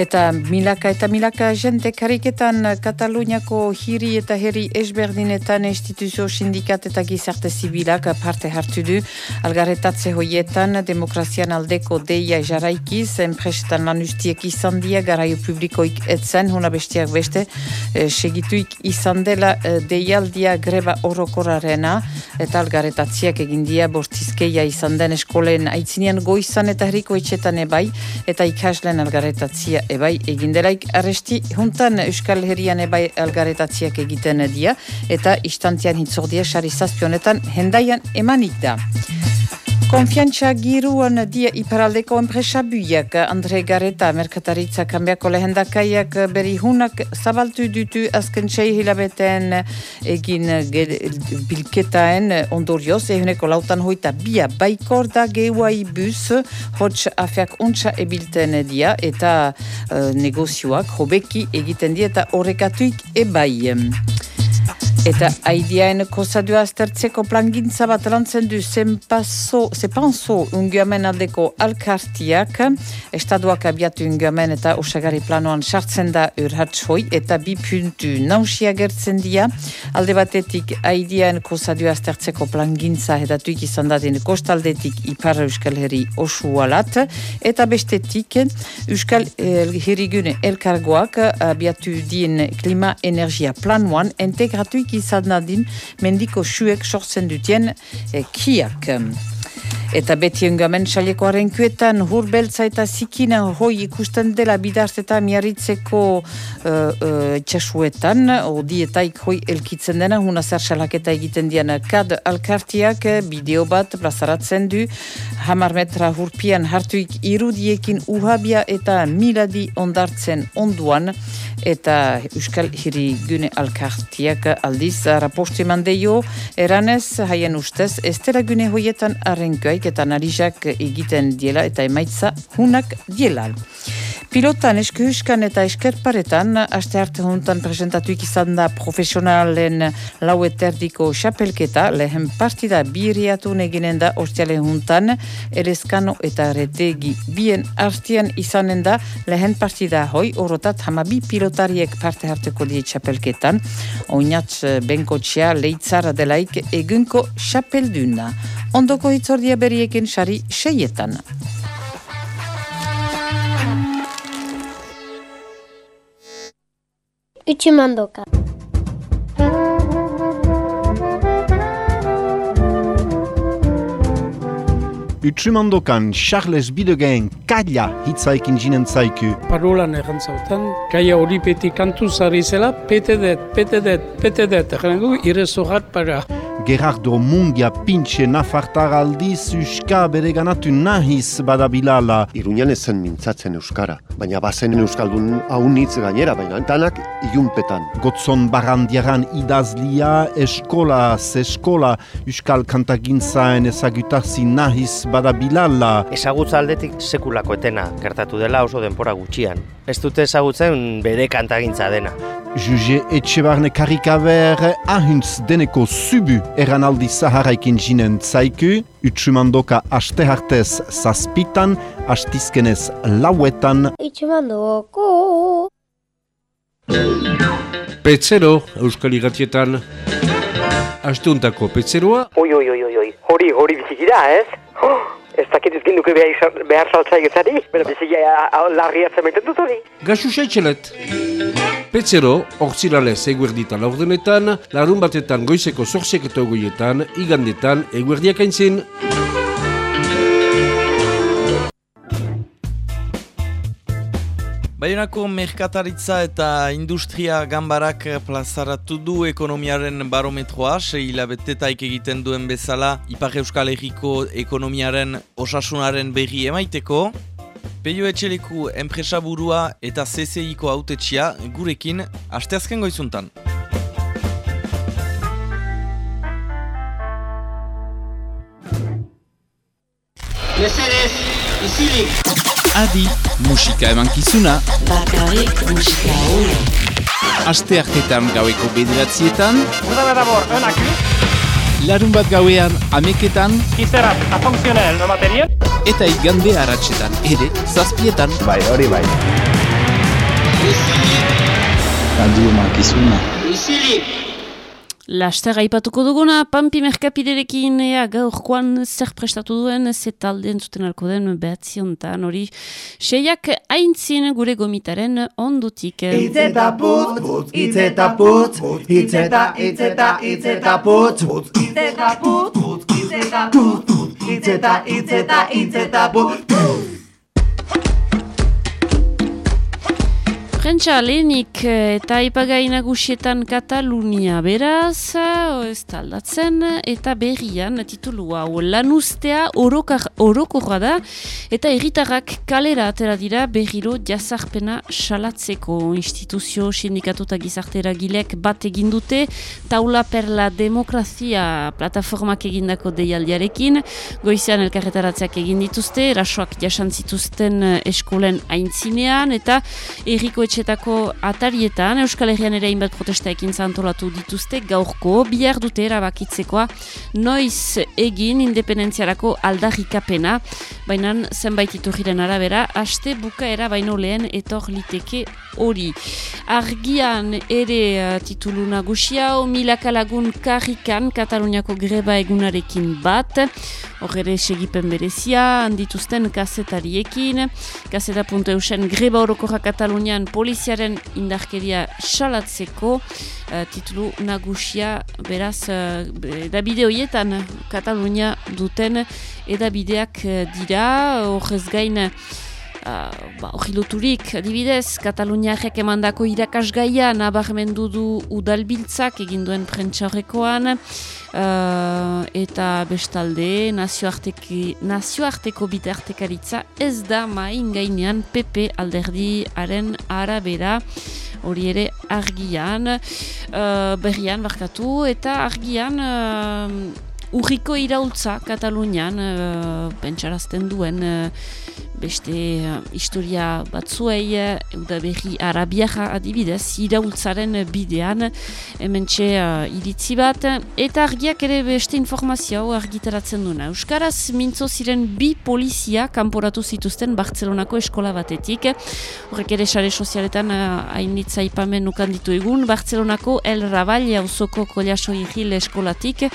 Eta milaka eta milaka jente kariketan Kataluniako hiri eta herri esberdinetan instituzio sindikat eta gizarte zibilak parte hartu du. Algarretatze hoietan demokrazian aldeko deia jaraikiz, enpresetan lan ustiek izan dia, garaio publikoik etzen, huna bestiak beste, e, segituik izan dela e, deialdia greba orokorarena, eta algarretatziak egin dia bortizkeia izan den eskolen aitzinean goizan eta herriko etxetan ebai, eta ikaslen algarretatzia ebai egindelaik arresti juntan Euskal Herrian ebai algaretatziak egiten dia eta istantian hitzordia sari hendaian emanik da. Konfiantza giruan dia iparaldeko enpresa buiak Andre Gareta Merkataritza kanbiako lehendakaiak beri hunak zabaltu dutu azken txai hilabeten egin bilketaen ondorioz ehuneko lautan hoita bia baikor da gehuai bus hots afeak untsa ebilten dia eta uh, negozioak hobeki egiten dia eta horrekatuik ebai. Eta haidiaen kosadua aztertzeko plangintza bat lantzen du zepanzo unguamen aldeko alkartiak, estaduak abiatu unguamen eta osagari planoan sartzen da urhatxoi eta bi puntu nausia gertzen dia, alde batetik haidiaen kosadua aztertzeko plangintza edatuik izan dadin kostaldetik ipar euskal herri osualat, eta bestetik euskal herrigune elkargoak abiatu dien klima-energia planuan integratuik izan nadin mendiko suek sortzen dutien eh, kiak. Eta beti engamen xalekoaren kuetan hurbeltza eta zikina hoi ikusten dela bidart eta miarritzeko uh, uh, txasuetan, odietaik hoi elkitzen dena, huna zer xalaketa egiten diana. Kad alkartiak bideo bat plazaratzen du, hamar metra hurpian hartuik irudiekin uhabia eta miladi ondartzen onduan, eta Euskal Hiri Gune Alkartiak aldiz rapostu eman deio, eranez haien ustez, ez dela gune hoietan arrenkoik eta narizak egiten diela eta emaitza hunak dielal. Pilotan eskuhuskan eta eskerparetan, aste arte hontan presentatuik izan da profesionalen laueterdiko xapelketa, lehen partida biriatu neginen da ostiale hontan, erezkano eta retegi bien artian izanen da lehen partida hoi, orotat hamabi pilotariek parte harteko die xapelketan, oinatz benkotxea leitzara delaik egunko xapelduna. Ondoko hitzordia beriekin sari seietan. Utsumandoka. Utsumandokan Charles Bidegen kaila hitzaikin jinen zaiku. Parolan errantzautan, kaia hori peti kantu zari zela, pete det, pete det, pete det, errangu, irezorat para. Gerardo Mungia pintxe nafartar aldiz Euska bere ganatu nahiz badabilala. Iruñan ezen mintzatzen Euskara, baina bazen Euskaldun haunitz gainera, baina entanak ilunpetan. Gotzon barandiaran idazlia, eskola, zeskola, Euskal kantagintzaen ezagutazi nahiz badabilala. Ezagutza aldetik sekulako etena, gertatu dela oso denpora gutxian. Ez dute ezagutzen bere kantagintza dena. Juge Etxebarne karikaber ahuntz deneko zubu eran aldi zaharaikin jinen zaiku, utsumandoka aste hartez zazpitan, astizkenez lauetan. Utsumandoko! Petzero, Euskal Igatietan, asteuntako petzeroa. Oi, oi, oi, oi, hori, hori bizikida, ez? Oh, ez dakit ez ginduke behar, behar saltzai gezari, bera bizikida larria zementen dut hori. Gaxu saitxelet. Petzero, ortsilale eguerdita laurdenetan, larun batetan goizeko zorziak eta ogoietan, igandetan eguerdiak aintzin. Baionako merkataritza eta industria gambarak plazaratu du ekonomiaren barometroa, sei hilabetetaik egiten duen bezala Ipar Euskal Herriko ekonomiaren osasunaren berri emaiteko. Peio etxeleku enpresa burua eta CCIko autetxia gurekin asteazken goizuntan. Mesedez, izilik! Adi, musika eman kizuna. Bakarrik musika hori. Aste hartetan gaueko bederatzietan. Urda bedabor, enak. Larun bat gauean ameketan. Kizerat, afunkzionel, no material. Eta igande haratsetan, ere, zazpietan. Bai, hori bai. Radio Markizuna. Isilik! Laster aipatuko duguna, Pampi Merkapiderekin ea gaurkoan zer prestatu duen, ze talde entzuten alko den behatziontan, hori seiak haintzin gure gomitaren ondutik. Itzeta putz, putz, itzeta putz, itzeta, itzeta, itzeta putz, itzeta putz, itzeta putz, itzeta, itzeta, itzeta putz. Prentsa lehenik eta ipagai nagusietan Katalunia beraz, ez taldatzen, eta berrian titulu hau lanustea orokorra da, eta erritarrak kalera atera dira berriro jazarpena salatzeko. Instituzio sindikatu eta gizarte eragilek bat egindute, taula per la demokrazia plataformak egindako deialdiarekin, goizean elkarretaratzeak egin dituzte, erasoak jasantzituzten eskolen aintzinean, eta erriko etxetako atarietan, Euskal Herrian ere inbat protesta ekin zantolatu dituzte, gaurko, bihar dute erabakitzekoa, noiz egin independentziarako aldarrikapena, baina zenbait iturriren arabera, haste bukaera baino lehen etor liteke hori. Argian ere uh, titulu nagusia, milaka lagun karrikan Kataluniako greba egunarekin bat, hor ere segipen berezia, handituzten kasetariekin, kaseta.eusen greba orokorra Katalunian poliziaren indarkeria salatzeko uh, titulu nagusia. Beraz uh, edabide horietan Katalunia duten edabideak uh, dira. Horrez gain Uh, ba, loturik, adibidez, Kataluniarek emandako irakasgaia nabarmendu du udalbiltzak eginduen prentxarrekoan uh, eta bestalde nazioarteko bitartekaritza ez da main gainean PP alderdiaren arabera. Hori ere argian uh, berrian barkatu eta argian uh, urriko iraultza Katalunian uh, pentsarazten duen beste uh, historia batzuei euda berri arabiara adibidez iraultzaren bidean hemen txe uh, iritzi bat. Eta argiak ere beste informazio argitaratzen duna. Euskaraz mintzo ziren bi polizia kanporatu zituzten Bartzelonako eskola batetik. Horrek ere sare sozialetan hainitza uh, ipamen nukan ditu egun Bartzelonako El Raval jauzoko koliaso iril eskolatik.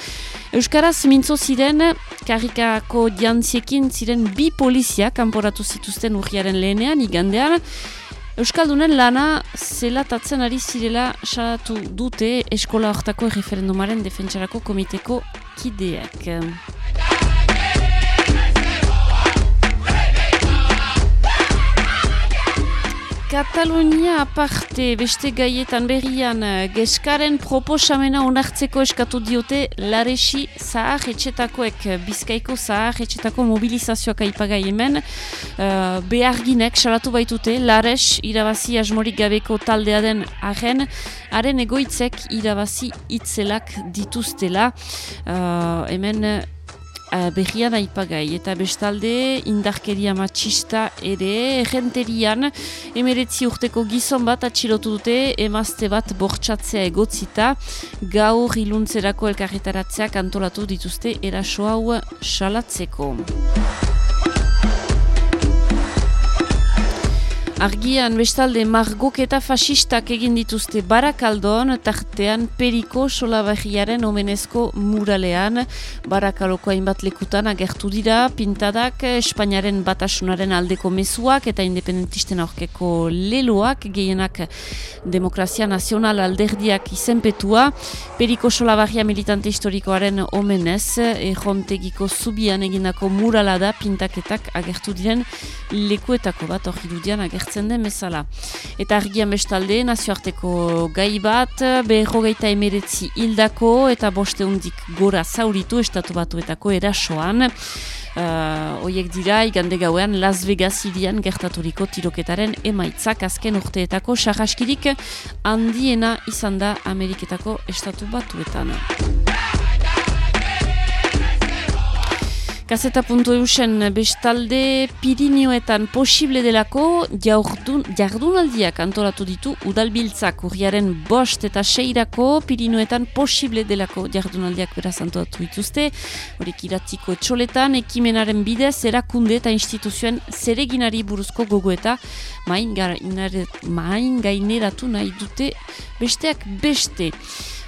Euskaraz mintzo ziren karikako jantziekin ziren bi polizia kanporatu zituzten urriaren lehenean, igandean, Euskaldunen lana zelatatzen ari zirela salatu dute eskola hortako referendumaren defentsarako komiteko kideak. Katalunia aparte beste gaietan berrian eh, geskaren proposamena onartzeko eskatu diote laresi zahar etxetakoek. Bizkaiko zahar etxetako mobilizazioak aipagai hemen. Uh, beharginek salatu baitute lares irabazi asmorik gabeko taldea den arren. Haren egoitzek irabazi itzelak dituztela. Uh, hemen uh, berrian aipagai eta bestalde indarkeria matxista ere errenterian emeretzi urteko gizon bat atxilotu dute emazte bat bortxatzea egotzita gaur iluntzerako elkarretaratzeak antolatu dituzte eraso hau salatzeko. Argian bestalde margok eta fasistak egin dituzte barakaldon, tartean periko solabahiaren omenezko muralean. Barakaloko hainbat lekutan agertu dira, pintadak, Espainiaren batasunaren aldeko mezuak eta independentisten aurkeko leloak, gehienak demokrazia nazional alderdiak izenpetua. Periko solabahia militante historikoaren omenez, errontegiko zubian egindako murala da pintaketak agertu diren lekuetako bat hori dudian agertu agertzen den bezala. Eta argian bestalde, nazioarteko gai bat, beho gaita emeretzi hildako eta boste hundik gora zauritu estatu batuetako erasoan. Uh, oiek dira, igande gauean Las Vegas irian gertaturiko tiroketaren emaitzak azken urteetako sarraskirik handiena izan da Ameriketako estatu batuetan. Gazeta puntu eusen bestalde Pirineoetan posible delako jardun, jardunaldiak antolatu ditu udalbiltzak urriaren bost eta seirako Pirineoetan posible delako jardunaldiak beraz antolatu dituzte horiek iratziko etxoletan ekimenaren bidez erakunde eta instituzioen zereginari buruzko gogo eta main, main gaineratu nahi dute besteak beste.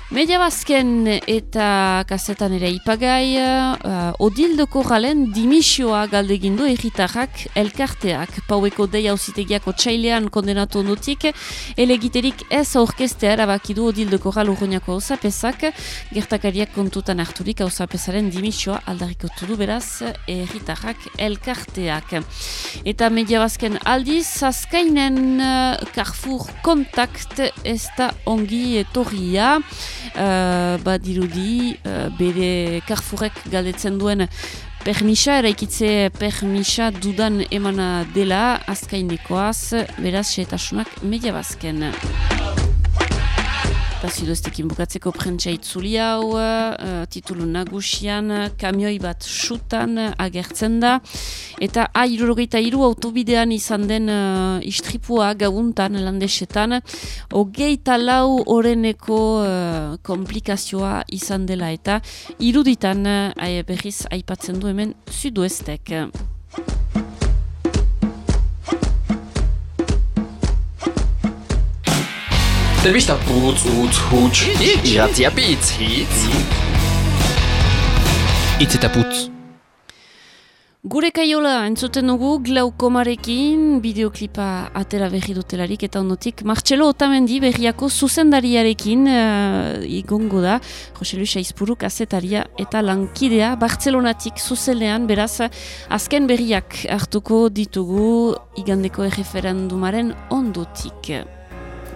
Media bazken eta kasetan ere ipagai, uh, odildoko galen dimisioa galdegindu egitarrak elkarteak. Paueko deia ausitegiako txailean kondenatu ondotik, elegiterik ez aurkestea erabakidu odildoko gal urruñako osapezak, gertakariak kontutan harturik osapezaren dimisioa aldariko du beraz egitarrak elkarteak. Eta media bazken aldiz, azkainen uh, Carrefour Contact ez da ongi etorria, uh, badirudi uh, bere karfurek galdetzen duen permisa, eraikitze permisa dudan emana dela azkainekoaz, beraz, xetasunak media bazken. Eta zidoztekin bukatzeko prentsa itzuli hau, uh, titulu nagusian, kamioi bat sutan agertzen da. Eta airurogeita iru autobidean izan den uh, istripua gauntan landesetan, hogeita lau oreneko uh, komplikazioa izan dela eta iruditan uh, berriz aipatzen du hemen zuduestek. Telebista putz, utz, huts, hitz, iratzia pitz, hitz. Itz eta putz. Gure kaiola entzuten dugu glaukomarekin bideoklipa atera berri dutelarik eta ondotik Martxelo Otamendi berriako zuzendariarekin uh, igongo da Jose Luis Aizpuruk azetaria eta lankidea Bartzelonatik zuzelean beraz azken berriak hartuko ditugu igandeko erreferendumaren ondotik.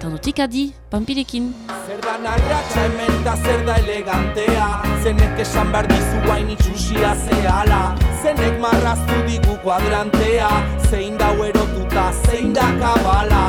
Eta ondotik adi, pampirekin. Zer da narratxa hemen da zer da elegantea. Zenek esan behar dizu guain itxusia zehala Zenek marraztu digu kuadrantea. Zein da erotuta, zein da kabala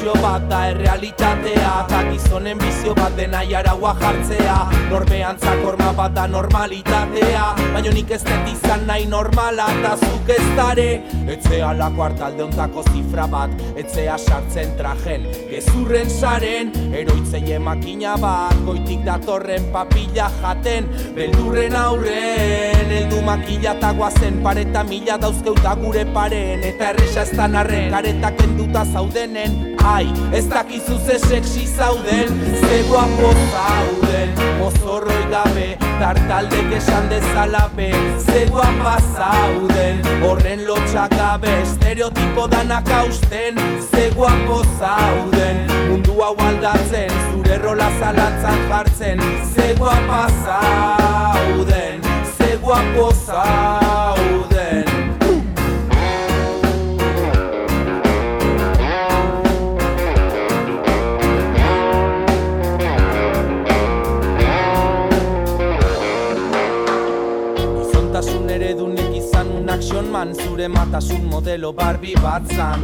Ilusio bat da errealitatea Eta gizonen bizio bat dena jaraua jartzea. Norbean zakorma bat da normalitatea Baina nik ez dut izan nahi normala Eta zuk ez dare. Etzea lako hartalde ontako zifra bat Etzea sartzen trajen Gezurren saren. Eroitzeie makina bat Goitik datorren papilla jaten Beldurren aurren. Eldu makila eta guazen Pareta mila dauzkeuta gure paren. Eta erresa ez arren Karetak enduta zaudenen Ai, ez dakizu ze sexy zauden Ze guapo zauden. Mozorroi gabe Tartaldek esan dezala be Ze guapa zauden. Horren lotxak gabe Estereotipo danak hausten Ze guapo zauden. Mundu hau aldatzen Zure rola zalantzan jartzen Ze guapa zauden Ze guapo zauden Zure matasun modelo Barbie bat zan.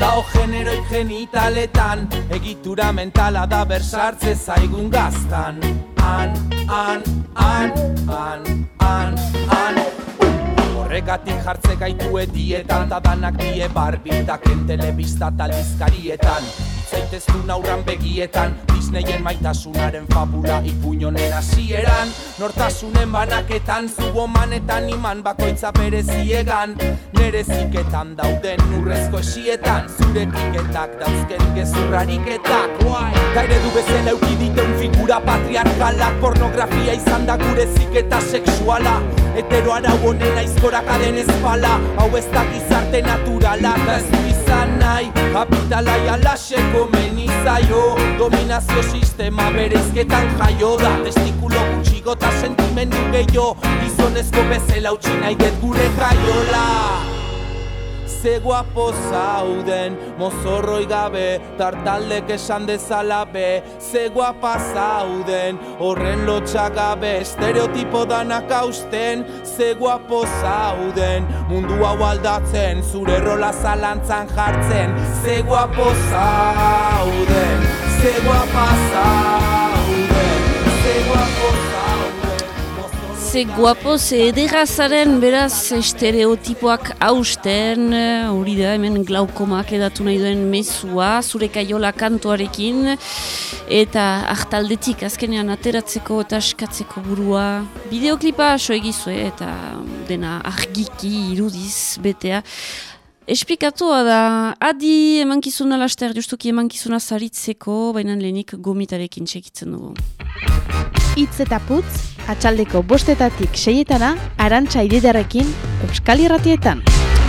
Dao generoik genitaletan Egitura mentala da bersartze zaigun gaztan. An, an, an, an, an, an Horregatik jartze gaitu edietan Da danak die barbitaken telebista talizkarietan Zaiteztu naurran begietan. Disneyen maitasunaren fabula Ipuñonen hasieran. Nortasunen banaketan Zubomanetan iman bakoitza bere ziegan Nere ziketan dauden urrezko esietan. Zure piketak dauzken gezurrariketak Ta ere du bezala eukiditeun figura patriarkalak Pornografia izan da gure ziketa sexuala. Hetero arau honen aizkorak aden espala. Hau ez da gizarte naturala ez du izan nahi. Kapitala jalaseko menizaio Dominazio sistema bereizketan jaio da. Testikulo gutxigo eta sentimendu gehiago Gizonezko bezala utxi nahi get gure jaiola Ze guapo zauden, mozorroi gabe Tartaldek esan dezala be Ze guapa zauden, horren lotxak gabe Estereotipo danak hausten. Ze guapo zauden, mundu hau aldatzen Zure rola zalantzan jartzen. Ze guapo zauden, ze ze guapo, ze ederrazaren beraz estereotipoak hausten, hori da hemen glaukomak edatu nahi duen mezua, zure kaiola kantuarekin, eta hartaldetik azkenean ateratzeko eta askatzeko burua. Bideoklipa aso egizue eta dena argiki irudiz betea. Esplikatua da, adi emankizuna laster, justuki emankizuna zaritzeko, baina lehenik gomitarekin txekitzen dugu. Itz eta putz, atxaldeko bostetatik seietana, arantxa ididarekin, Euskal Irratietan.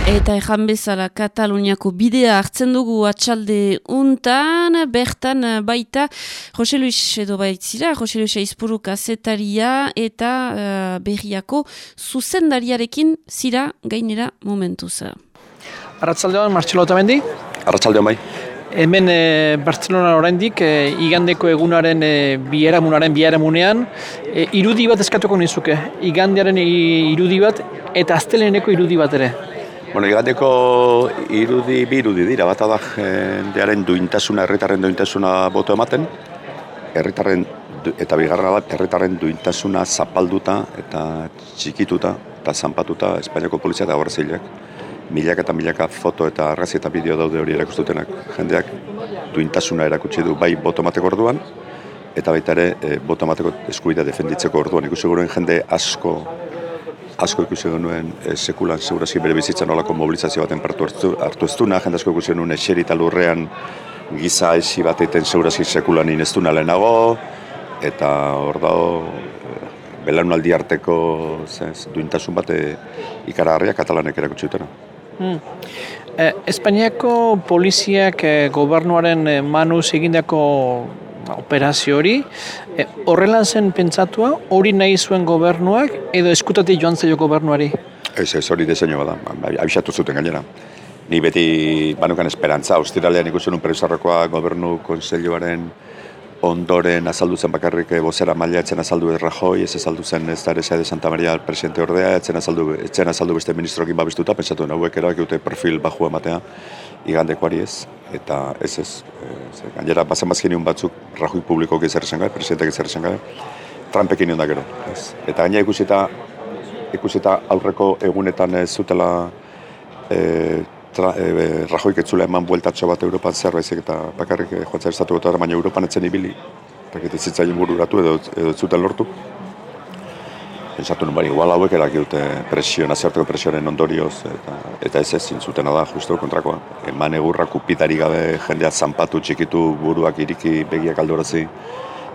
Eta ejan bezala Kataluniako bidea hartzen dugu atxalde untan, bertan baita Jose Luis edo baitzira, Jose Luis Aizpuru kazetaria eta uh, berriako zuzendariarekin zira gainera momentuz. Arratzaldean, Martxelo Otamendi. Arratzaldean bai. Hemen e, Bartzelona oraindik e, igandeko egunaren e, bieramunaren bieramunean e, irudi bat eskatuko nizuke. Igandearen irudi bat eta azteleneko irudi bat ere. Bueno, igandeko irudi irudi dira, bat da jendearen duintasuna, herritarren duintasuna boto ematen, herritarren eta bigarra bat, herritarren duintasuna zapalduta eta txikituta eta zanpatuta Espainiako polizia eta horrezilek milaka eta milaka foto eta arrazi eta bideo daude hori erakustutenak jendeak duintasuna erakutsi du bai botomateko orduan eta baita ere e, botomateko eskubidea defenditzeko orduan. Ikusi guruen jende asko asko ikusi genuen e, sekulan segurazki bere bizitzan olako mobilizazio baten partu hartu, hartu ez duna, jende asko ikusi genuen eseri lurrean giza esi bat egiten segurazki sekulan ineztuna lehenago. Eta hor dago e, belaunaldi arteko zez, duintasun bat e, ikaragarria katalanek erakutsi dutena. Hmm. Eh, Espainiako poliziak eh, gobernuaren eh, manuz egindako ba, operazio hori, eh, horrela zen pentsatua, hori nahi zuen gobernuak, edo eskutatik joan zaio gobernuari? Ez, ez hori deseño bada, abisatu zuten gainera. Ni beti banukan esperantza, ostiralean ikusen un gobernu konseilioaren ondoren azaldu zen bakarrik e, bozera maila etzen azaldu Rajoi, ez azaldu zen ez da de Santa Maria presidente ordea, etzen azaldu, etzen azaldu beste ministrokin babistuta, pensatu nahuek erabak dute perfil baju ematea igandekoari ez, eta ez ez, e, gainera bazen bazken batzuk Rajoi publiko zer esan gabe, presidentek zer esan gabe, Trumpekin nion da gero. Ez. Eta gaina ikusita, ikusita aurreko egunetan ez zutela e, tra, e, Rajoik etzula eman bueltatxo bat Europan zer baizik eta bakarrik e, joan estatu baina Europan etzen ibili, eta zitzaien bururatu edo, edo zuten lortu. Pensatu nun bari, igual hauek eraki dute presio, nazioarteko presioaren ondorioz, eta, eta ez ez zintzutena da, justu kontrakoa. Eman egurra kupitari gabe jendea zanpatu txikitu buruak iriki begiak aldorazi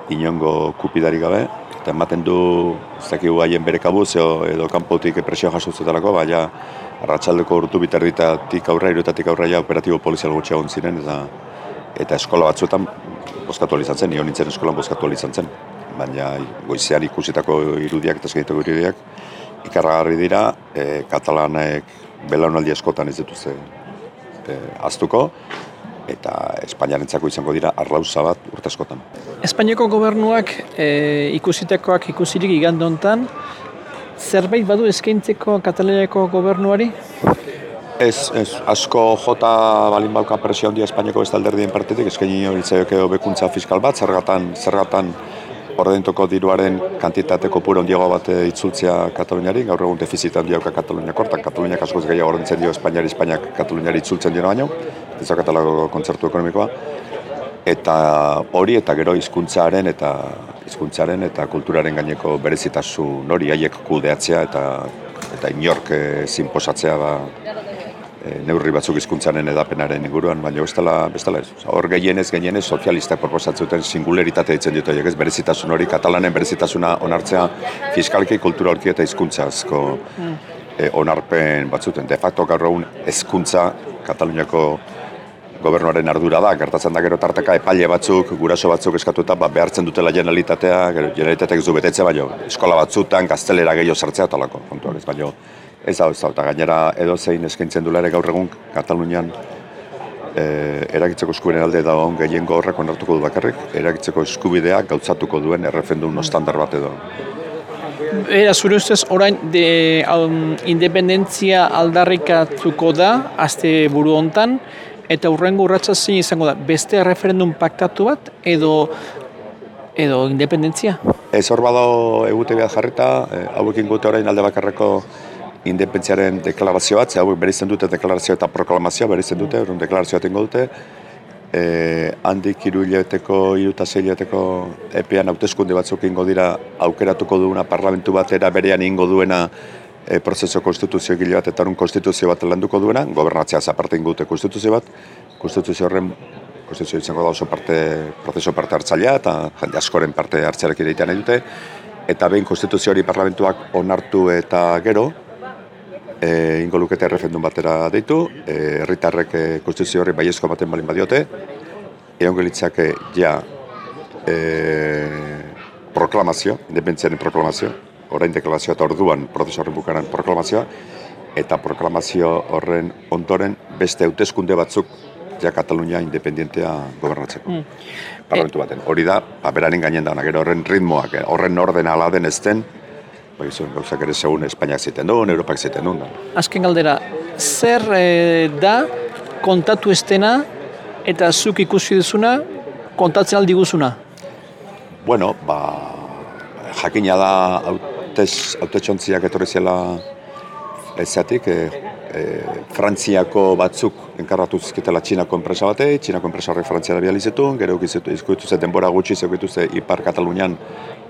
inongo kupidari gabe, eta ematen du, ez dakigu haien bere kabuz edo, edo kanpotik presio jasotzetarako, baina arratsaldeko urtu biterditatik aurra, irutatik aurra ja operatibo polizial gutxia ziren, eta, eta eskola batzuetan bozkatu alizan zen, nio nintzen eskolan bozkatu alizan zen. Baina goizean ikusitako irudiak eta eskenitako irudiak, ikarragarri dira, e, katalanek belaunaldi eskotan ez dituzte e, aztuko, eta Espainiarentzako izango dira arrauza bat urte askotan. Espainiako gobernuak e, ikusitekoak ikusirik igandontan, zerbait badu eskaintzeko Kataluniako gobernuari? Ez, ez, asko jota balin bauka presio handia Espainiako bestalderdien partetik, eskaini zaioke bekuntza fiskal bat, zergatan, zergatan ordentoko diruaren kantitateko puro handiago bat itzultzea Kataluniari, gaur egun defizitan diauka Kataluniako, eta Kataluniak askoz gehiago ordentzen dio Espainiari, Espainiak Kataluniari itzultzen dira baino, ez katalago kontzertu ekonomikoa, eta hori eta gero hizkuntzaren eta hizkuntzaren eta kulturaren gaineko berezitasun hori haiek kudeatzea eta eta inork ezin posatzea ba, e, neurri batzuk hizkuntzaren edapenaren inguruan, baina bestela, bestela ez. Hor gehienez, gehienez, sozialistak proposatzen singularitate ditzen dut horiek ez, berezitasun hori, katalanen berezitasuna onartzea fiskalki, kulturalki eta hizkuntzazko e, onarpen batzuten. De facto gaur egun hezkuntza Kataluniako gobernuaren ardura da, gertatzen da gero tarteka epaile batzuk, guraso batzuk eskatuta, ba, behartzen dutela generalitatea, gero generalitateak zu betetze, baino, eskola batzutan, gaztelera gehiago sartzea talako, kontuak ez, baino, ez da, ez da, eta gainera edo zein eskaintzen duela ere gaur egun, Katalunian, e, eragitzeko eskubideen alde da on gehien horrek onartuko du bakarrik, eragitzeko eskubidea gautzatuko duen errefendun no standar bat edo. Era, zure ustez, orain, de, um, independentzia aldarrikatuko da, azte buru hontan, eta urrengo urratsa zein izango da, beste referendum paktatu bat, edo edo independentzia? Ez hor bado egute behar jarrita, e, hauekin gute orain alde bakarreko independentziaren deklarazio bat, hauek berizten dute deklarazio eta proklamazioa berizten dute, orduan deklarazioa tengo dute, e, handik eta sei hilabeteko epean hauteskunde batzuk ingo dira aukeratuko duena parlamentu batera berean ingo duena e, prozeso konstituzio egile bat eta konstituzio bat landuko duena, gobernatzea zaparte ingo dute konstituzio bat, konstituzio horren konstituzio izango da oso parte, prozeso parte hartzailea eta jende askoren parte hartzarekin egitean nahi dute, eta behin konstituzio hori parlamentuak onartu eta gero, e, ingo lukete errefendun batera deitu, e, herritarrek e, konstituzio horri baiezko baten balin badiote, egon gelitzake ja e, proklamazio, independentziaren proklamazio, orain deklarazioa eta orduan prozesu horren bukaran proklamazioa, eta proklamazio horren ondoren beste hauteskunde batzuk ja Katalunia independentea gobernatzeko. Mm. Parlamentu baten. Hori da, ba, beraren gainen da, gero horren ritmoak, eh, horren orden ala den ezten, bai zuen gauzak ere segun Espainiak ziten duen, Europak ziten duen. Azken galdera, zer e, da kontatu estena eta zuk ikusi duzuna kontatzen aldi guzuna? Bueno, ba, jakina da autetxontziak etorri zela ezatik, e, e, Frantziako batzuk enkarratu zizkitela Txinako enpresa bate, Txinako enpresa horrek Frantziara bializetu, gero izkuitu ze denbora gutxi zekuitu ze Ipar Katalunian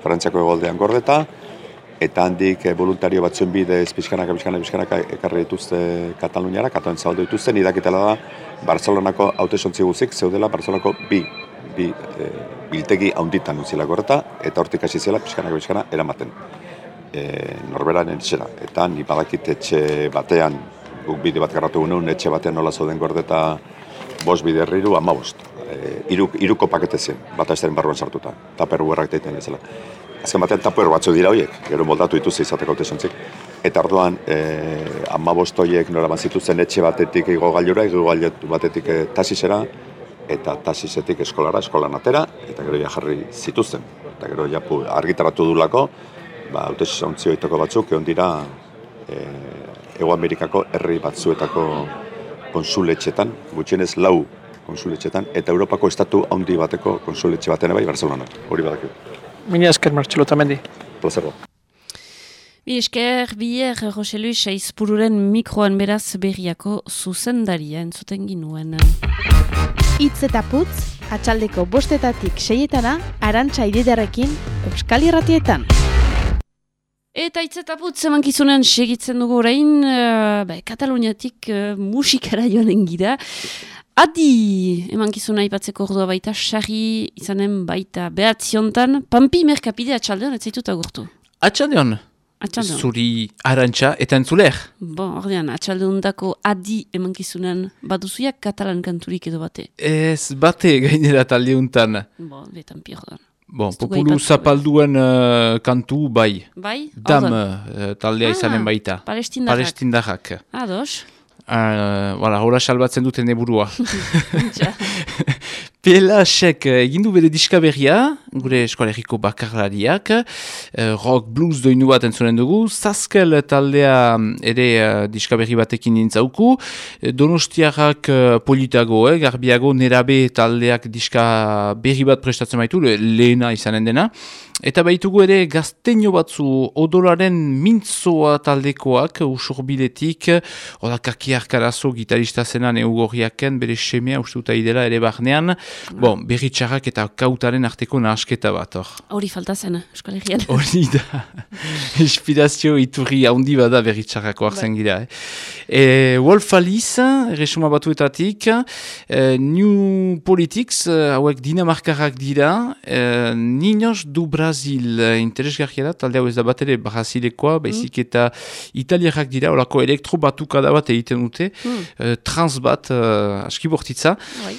Frantziako egoldean gordeta, eta handik voluntario batzuen bidez pixkanaka, pixkanaka, pixkanaka ekarri dituzte Kataluniara, Katalun zabaldu dituzte, nidakitela da Barcelonako hautesontzi guzik, zeudela Barcelonako bi, bi e, biltegi haunditan utzila gorreta, eta hortik hasi zela pixkanaka, pixkana eramaten. E, norberan etxera, eta ni badakit etxe batean, guk bide bat garratu genuen, etxe batean nola zoden gordeta bost bide herriru, ama bost. E, iruk, iruko pakete zen, bat barruan sartuta, taper guerrak daiten ezela azken batean tapuer batzu dira horiek, gero moldatu dituz izateko tesontzik. Eta orduan, e, ama bostoiek nora zituzten etxe batetik igo gailura, igo batetik e, tasisera, eta tasisetik eskolara, eskolan atera, eta gero ja jarri zituzten. Eta gero ja argitaratu du ba, haute batzuk, egon dira e, Ego Amerikako herri batzuetako konsuletxetan, gutxienez lau konsuletxetan, eta Europako estatu handi bateko konsuletxe baten bai Barcelona, hori badakit. Mila esker Martxelo Tamendi. Plazero. Bi esker, bier, Jose Luis, aizpururen mikroan beraz berriako zuzendaria entzuten ginuen. Itz eta putz, atxaldeko bostetatik seietana, arantxa ididarekin, Euskal Irratietan. Eta itz eta putz eman kizunen segitzen dugu orain, uh, Kataluniatik uh, musikara joan engira. Adi, eman kizuna ipatzeko ordua baita, sarri izanen baita behatziontan, pampi merkapide atxaldeon, ez zaituta gurtu. Atxaldeon? Atxaldeon. Zuri arantxa eta entzuler? Bon, ordean, atxaldeon dako adi eman kizunan, baduzuiak katalan kanturik edo bate? Ez bate gainera taldeuntan. Bon, betan pirdan. Bon, populu zapalduen uh, kantu bai. Bai? Dam uh, taldea ah, izanen baita. Palestindarrak. Palestindarrak. Ados. Uh, voilà, hola salbatzen duten eburua. Pelasek eh, egin du bere diska berria, gure eskoalegiko bakarlariak, uh, rock blues doinu bat entzunen dugu, Zaskel taldea mm, ere uh, diska berri batekin nintzauku, Donostiarrak uh, politago, eh, garbiago nerabe taldeak diska berri bat prestatzen baitu, lehena izanen dena, Eta baitugu ere gazteño batzu odolaren mintzoa taldekoak usurbiletik, oda kakiar karazo gitarista zenan eugorriaken bere semea ustuta idela ere barnean, bon, berri txarrak eta kautaren arteko nahasketa bat, hor. Hori falta zen, eskolegian. Hori da, inspirazio iturri handi bada berri txarrako hartzen bai. gira. Eh? E, Wolf Alice, resuma batuetatik, e, New Politics, hauek dinamarkarrak dira, e, Ninos du Brasil eh, interesgarria da, talde hau ez da bat ere Brasilekoa, baizik mm. eta italiarrak dira, olako elektro batuka da bat egiten dute, mm. uh, trans bat, uh, aski bortitza. Bai.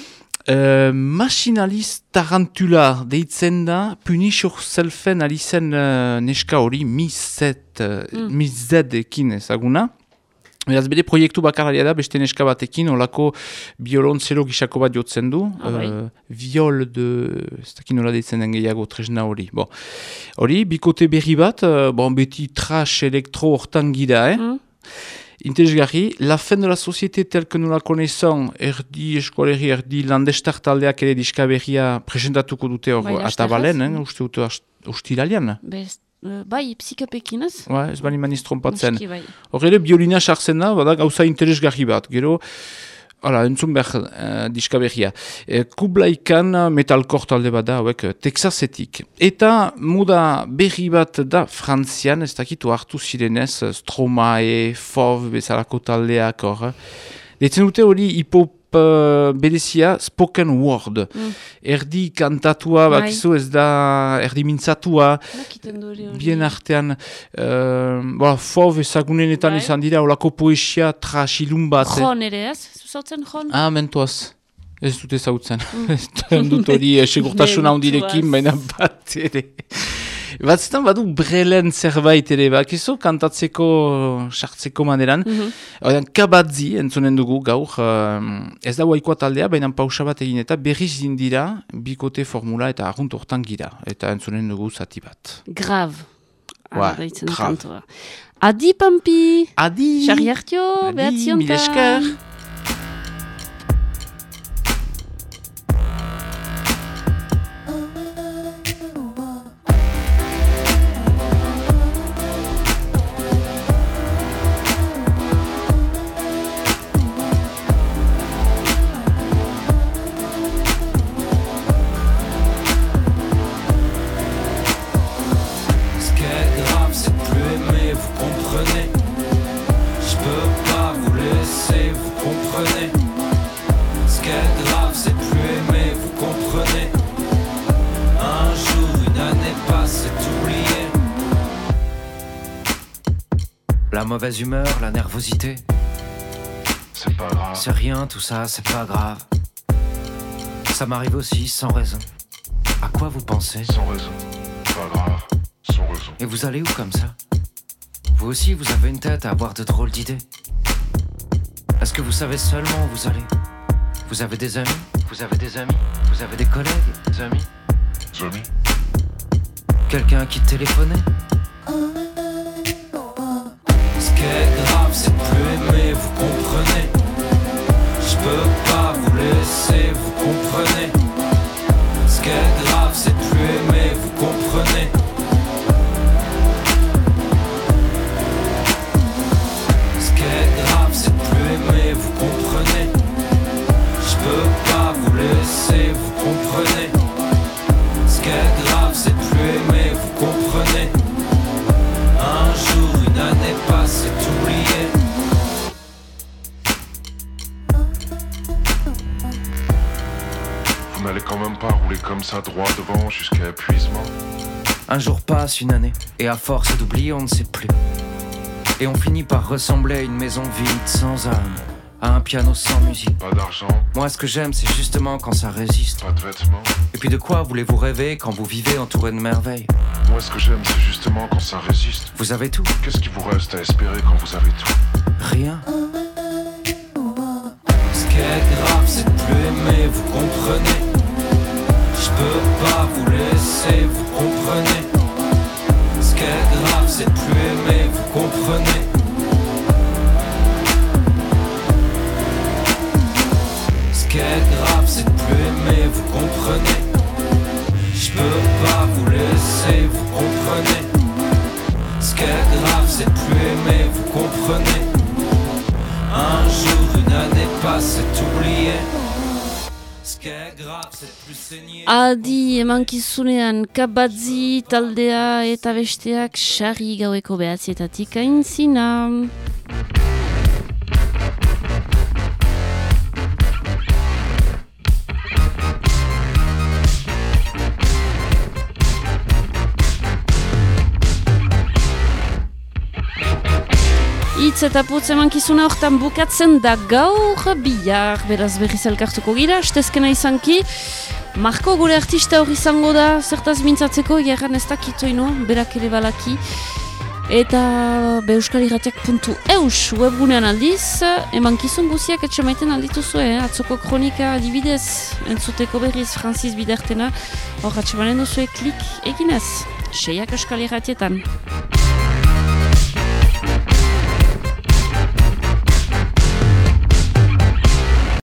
Uh, Machinaliz Tarantula deitzen da, Punish Yourselfen alizen uh, neska hori, mizet, uh, mm. mizedekin ezaguna. Beraz, bere proiektu bakarraria da, beste neska batekin, olako biolontzelo gisako bat jotzen du. Ah, bai. uh, viol de... ez dakit nola ditzen den gehiago tresna hori. Bon. Hori, bikote berri bat, uh, bon, beti trash elektro hortan gira, eh? Mm. Interesgarri, la fin de la société tel que nous la connaissons, erdi eskoleri, erdi landestar taldeak ere diska berria presentatuko dute hor Bai, atabalen, eh, uste dute ustiralian. Bez, eh, bai, psikapekin ez? Ba, ez bani maniz trompatzen. Bai. Hor ere, biolina sartzen da, bada gauza interesgarri bat. Gero, hala, entzun behar uh, diska berria. E, Kublaikan metalkor talde bat da, hauek, eh, Texasetik. Eta muda berri bat da Frantzian, ez dakitu hartu zirenez, Stromae, Fov, bezalako taldeak hor. Detzen dute hori hipop uh, berezia spoken word. Mm. Erdi kantatua, Bai. bakizu ez da, erdi mintzatua, bien artean, uh, bola, fov ezagunenetan Bai. izan dira, olako poesia traxilun bat. eh. Jon ere ez? Zuzautzen jon? Ah, mentoaz. Ez dute zautzen. Mm. Ez dut hori eh, segurtasun handirekin, baina bat ere. Batzetan badu brelen zerbait ere, bakizu kantatzeko, sartzeko maneran. Mhm. Oian, kabatzi entzunen dugu gaur, um, ez da waikoa taldea, baina pausa bat egin eta berriz dira bikote formula eta arrunt hortan gira. Eta entzunen dugu zati bat. Grav. Deitzen grav. kantua. Adi, Pampi! Adi! Xarri hartio, Adi, behatziontan! mila esker. Mauvaise humeur, la nervosité. C'est pas grave. C'est rien, tout ça, c'est pas grave. Ça m'arrive aussi sans raison. À quoi vous pensez? Sans raison. Pas grave. Sans raison. Et vous allez où comme ça? Vous aussi, vous avez une tête à avoir de drôles d'idées. Est-ce que vous savez seulement où vous allez? Vous avez des amis? Vous avez des amis? Vous avez des collègues? Des amis? Amis Quelqu'un qui téléphonait grave, c'est plus aimer, vous comprenez. Je peux pas vous laisser, vous comme ça droit devant jusqu'à épuisement. Un jour passe, une année, et à force d'oublier, on ne sait plus. Et on finit par ressembler à une maison vide, sans âme, à un piano sans musique. Pas d'argent, Moi, ce que j'aime, c'est justement quand ça résiste. pas de vêtements. Et puis de quoi voulez-vous rêver quand vous vivez entouré de merveilles? Moi, ce que j'aime, c'est justement quand ça résiste. Vous avez tout Qu'est-ce qui vous reste à espérer quand vous avez tout? Rien. Ce qui est grave, c'est de plus aimer, vous comprenez? Je peux pas vous laisser, vous comprenez. Ce qui est grave, c'est de plus aimer, vous comprenez. Ce qui est grave, c'est de plus aimer, vous comprenez. Je peux pas vous laisser, vous comprenez. Ce qui est grave, c'est de plus aimer, vous comprenez. Un jour, une année passe, c'est oublié. Adi emankizunean kabatzi taldea eta besteak sarri gaueko behatzietatik aintzina. Itz eta putz emankizuna hortan bukatzen da gaur bihar, beraz berriz elkartuko gira, estezkena izanki. Marko gure artista hori izango da, zertaz mintzatzeko, gerran ez dakito ino, berak ere balaki. Eta be euskaliratiak.eus webgunean aldiz, emankizun guziak etxe maiten aldituzu, eh? atzoko kronika adibidez, entzuteko berriz Francis Bidertena, hor atxe manen duzue klik eginez, seiak euskaliratietan.